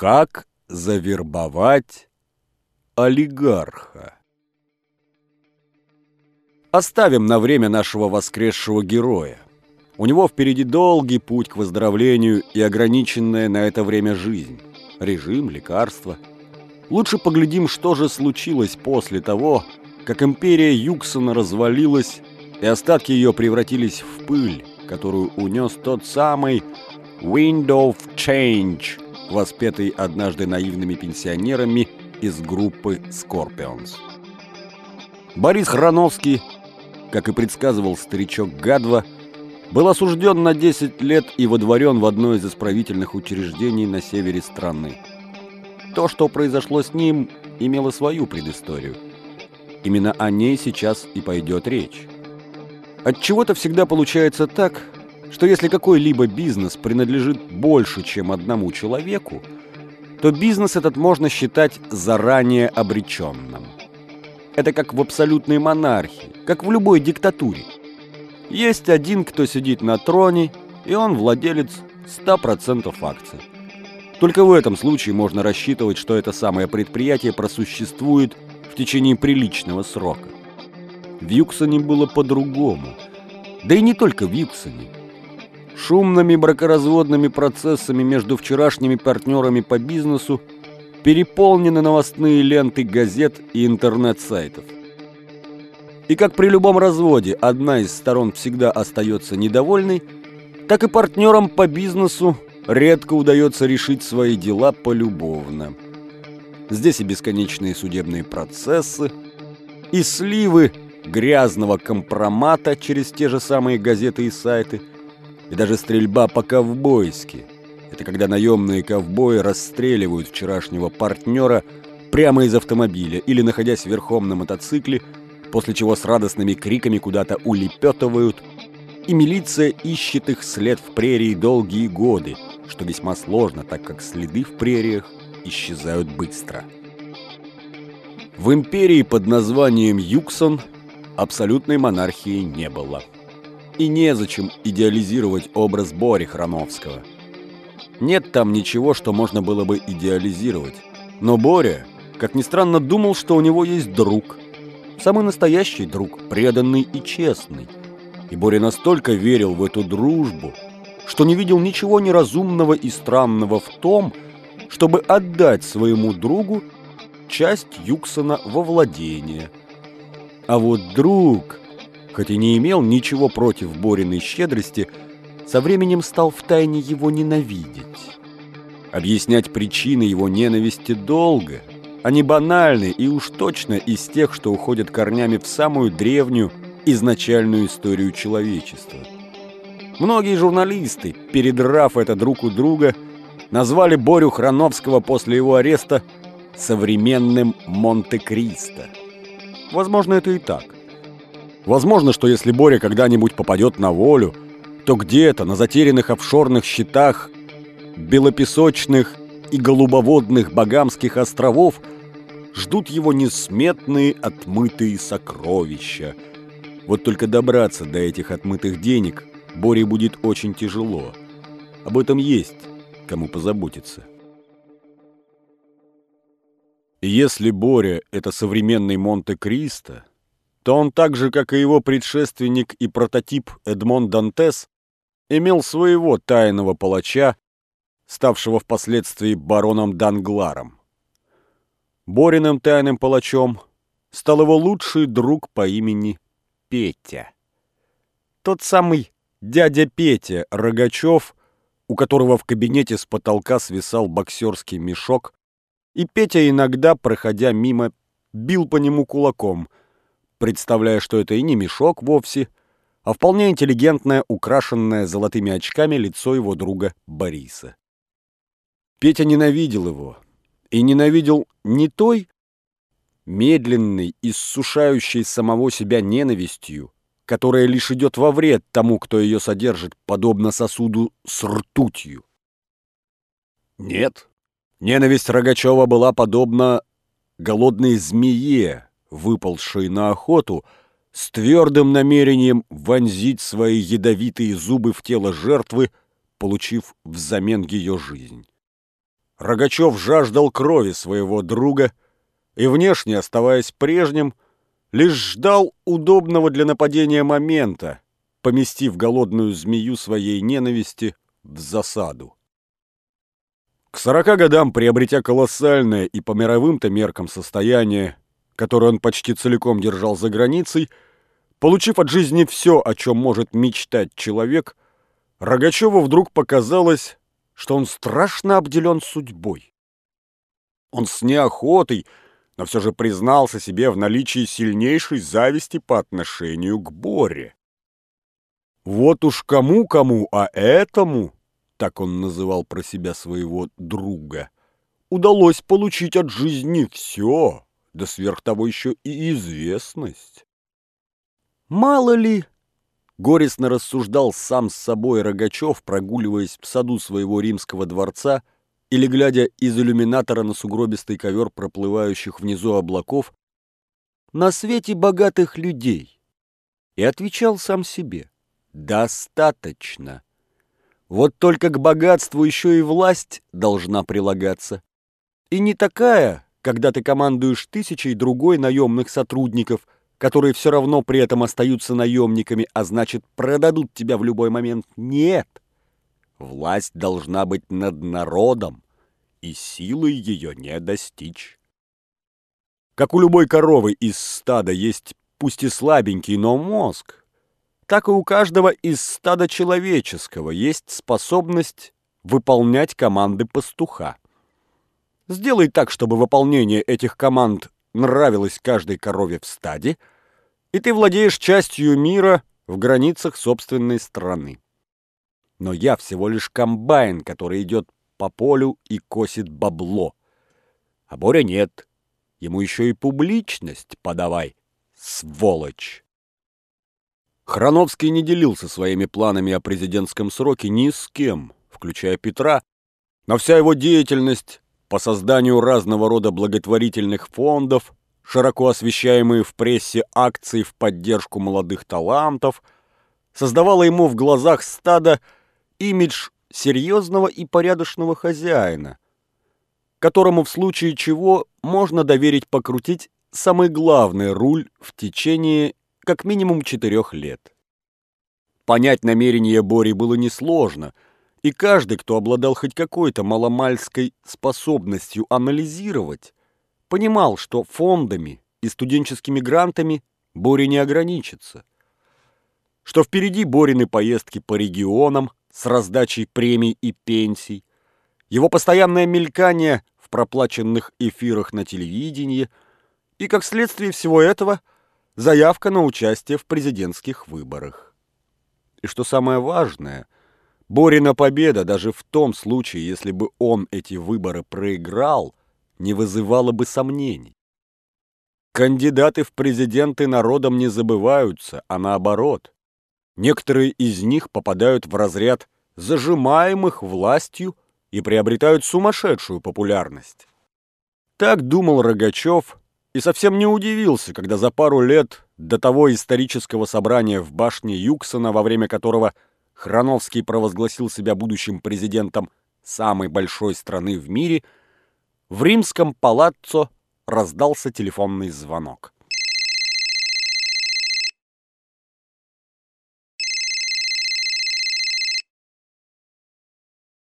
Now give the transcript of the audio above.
Как завербовать олигарха? Оставим на время нашего воскресшего героя. У него впереди долгий путь к выздоровлению и ограниченная на это время жизнь. Режим, лекарства. Лучше поглядим, что же случилось после того, как империя Юксона развалилась, и остатки ее превратились в пыль, которую унес тот самый «Wind of Change», воспетый однажды наивными пенсионерами из группы Scorpions. Борис Храновский, как и предсказывал старичок Гадва, был осужден на 10 лет и водворен в одно из исправительных учреждений на севере страны. То, что произошло с ним, имело свою предысторию. Именно о ней сейчас и пойдет речь. От чего-то всегда получается так, что если какой-либо бизнес принадлежит больше, чем одному человеку, то бизнес этот можно считать заранее обреченным. Это как в абсолютной монархии, как в любой диктатуре. Есть один, кто сидит на троне, и он владелец 100% акций. Только в этом случае можно рассчитывать, что это самое предприятие просуществует в течение приличного срока. В Юксоне было по-другому. Да и не только в Юксоне. Шумными бракоразводными процессами между вчерашними партнерами по бизнесу переполнены новостные ленты газет и интернет-сайтов. И как при любом разводе одна из сторон всегда остается недовольной, так и партнерам по бизнесу редко удается решить свои дела полюбовно. Здесь и бесконечные судебные процессы, и сливы грязного компромата через те же самые газеты и сайты, и даже стрельба по-ковбойски. Это когда наемные ковбои расстреливают вчерашнего партнера прямо из автомобиля или, находясь верхом на мотоцикле, после чего с радостными криками куда-то улепетывают, и милиция ищет их след в прерии долгие годы, что весьма сложно, так как следы в прериях исчезают быстро. В империи под названием Юксон абсолютной монархии не было. И незачем идеализировать образ Бори Храновского. Нет там ничего, что можно было бы идеализировать. Но Боря, как ни странно, думал, что у него есть друг – Самый настоящий друг, преданный и честный. И Боря настолько верил в эту дружбу, что не видел ничего неразумного и странного в том, чтобы отдать своему другу часть Юксона во владение. А вот друг, хоть и не имел ничего против Бориной щедрости, со временем стал втайне его ненавидеть. Объяснять причины его ненависти долго – они банальны и уж точно из тех, что уходят корнями в самую древнюю, изначальную историю человечества. Многие журналисты, передрав это друг у друга, назвали Борю Храновского после его ареста современным Монте-Кристо. Возможно, это и так. Возможно, что если Боря когда-нибудь попадет на волю, то где-то на затерянных офшорных счетах белопесочных и голубоводных Багамских островов ждут его несметные отмытые сокровища. Вот только добраться до этих отмытых денег Боре будет очень тяжело. Об этом есть кому позаботиться. если Боря – это современный Монте-Кристо, то он так же, как и его предшественник и прототип Эдмон Дантес, имел своего тайного палача ставшего впоследствии бароном Дангларом. Бориным тайным палачом стал его лучший друг по имени Петя. Тот самый дядя Петя Рогачев, у которого в кабинете с потолка свисал боксерский мешок, и Петя иногда, проходя мимо, бил по нему кулаком, представляя, что это и не мешок вовсе, а вполне интеллигентное, украшенное золотыми очками лицо его друга Бориса. Петя ненавидел его. И ненавидел не той, медленной, иссушающей самого себя ненавистью, которая лишь идет во вред тому, кто ее содержит, подобно сосуду с ртутью. Нет, ненависть Рогачева была подобна голодной змее, выползшей на охоту, с твердым намерением вонзить свои ядовитые зубы в тело жертвы, получив взамен ее жизнь. Рогачев жаждал крови своего друга и, внешне оставаясь прежним, лишь ждал удобного для нападения момента, поместив голодную змею своей ненависти в засаду. К сорока годам, приобретя колоссальное и по мировым-то меркам состояние, которое он почти целиком держал за границей, получив от жизни все, о чем может мечтать человек, Рогачеву вдруг показалось, что он страшно обделен судьбой. Он с неохотой, но все же признался себе в наличии сильнейшей зависти по отношению к Боре. Вот уж кому-кому, а этому, так он называл про себя своего друга, удалось получить от жизни все, да сверх того еще и известность. Мало ли, Горестно рассуждал сам с собой Рогачев, прогуливаясь в саду своего римского дворца или глядя из иллюминатора на сугробистый ковер проплывающих внизу облаков, на свете богатых людей. И отвечал сам себе. Достаточно. Вот только к богатству еще и власть должна прилагаться. И не такая, когда ты командуешь тысячей другой наемных сотрудников – которые все равно при этом остаются наемниками, а значит, продадут тебя в любой момент. Нет. Власть должна быть над народом, и силой ее не достичь. Как у любой коровы из стада есть пусть и слабенький, но мозг, так и у каждого из стада человеческого есть способность выполнять команды пастуха. Сделай так, чтобы выполнение этих команд нравилось каждой корове в стаде, и ты владеешь частью мира в границах собственной страны. Но я всего лишь комбайн, который идет по полю и косит бабло. А Боря нет. Ему еще и публичность подавай, сволочь. Храновский не делился своими планами о президентском сроке ни с кем, включая Петра, но вся его деятельность по созданию разного рода благотворительных фондов, широко освещаемые в прессе акции в поддержку молодых талантов, создавала ему в глазах стада имидж серьезного и порядочного хозяина, которому в случае чего можно доверить покрутить самый главный руль в течение как минимум четырех лет. Понять намерение Бори было несложно – и каждый, кто обладал хоть какой-то маломальской способностью анализировать, понимал, что фондами и студенческими грантами Бори не ограничится. Что впереди Борины поездки по регионам с раздачей премий и пенсий, его постоянное мелькание в проплаченных эфирах на телевидении и, как следствие всего этого, заявка на участие в президентских выборах. И что самое важное – Борина победа, даже в том случае, если бы он эти выборы проиграл, не вызывала бы сомнений. Кандидаты в президенты народом не забываются, а наоборот. Некоторые из них попадают в разряд зажимаемых властью и приобретают сумасшедшую популярность. Так думал Рогачев и совсем не удивился, когда за пару лет до того исторического собрания в башне Юксона, во время которого Храновский провозгласил себя будущим президентом самой большой страны в мире, в римском палаццо раздался телефонный звонок.